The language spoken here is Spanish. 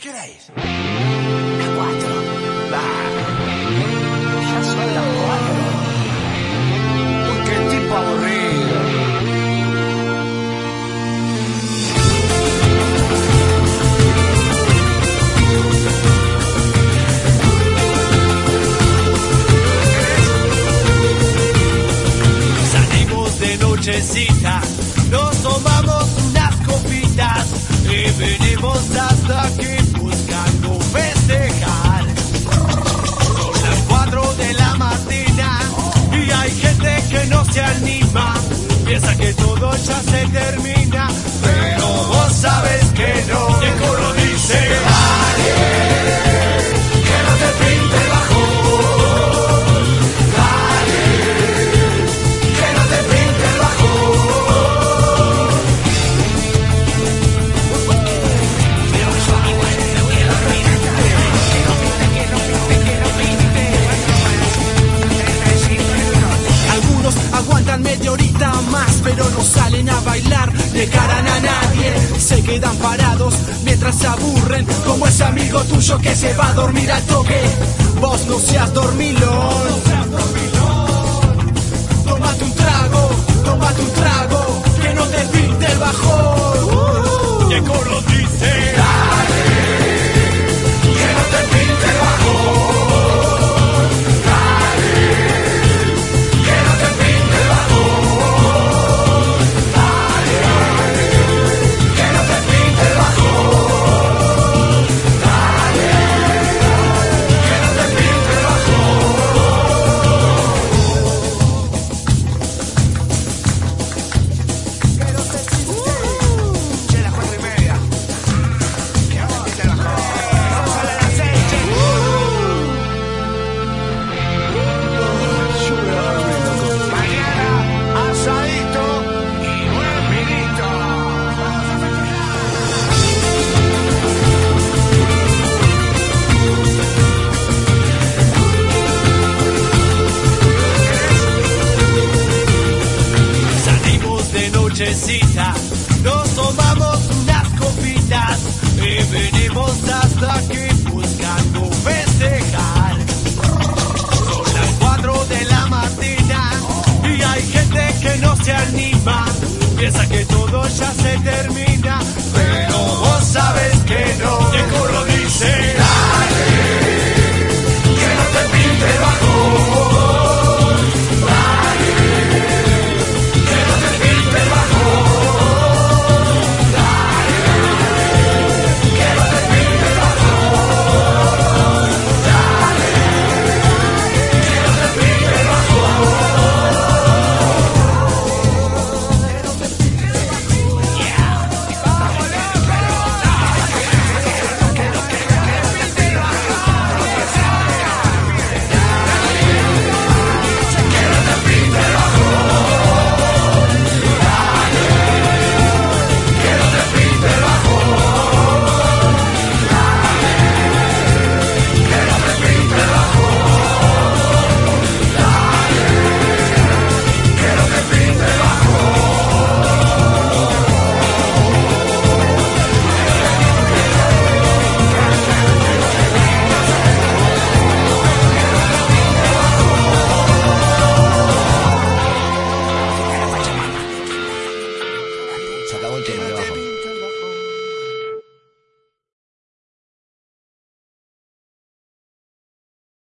queréis? Las cuatro. Ya son las cuatro. Uy, qué tipo aburrido. Salimos de nochecita, nos tomamos unas copitas y venimos hasta aquí se anima, piensa que todo ya se termina, pero vos sabes que no. Aguantan media horita más, pero no salen a bailar, dejaran a nadie. Se quedan parados mientras se aburren, como ese amigo tuyo que se va a dormir al toque. Vos no seas dormilón. De nochecita, nos tomamos unas copitas y venimos hasta aquí buscando última.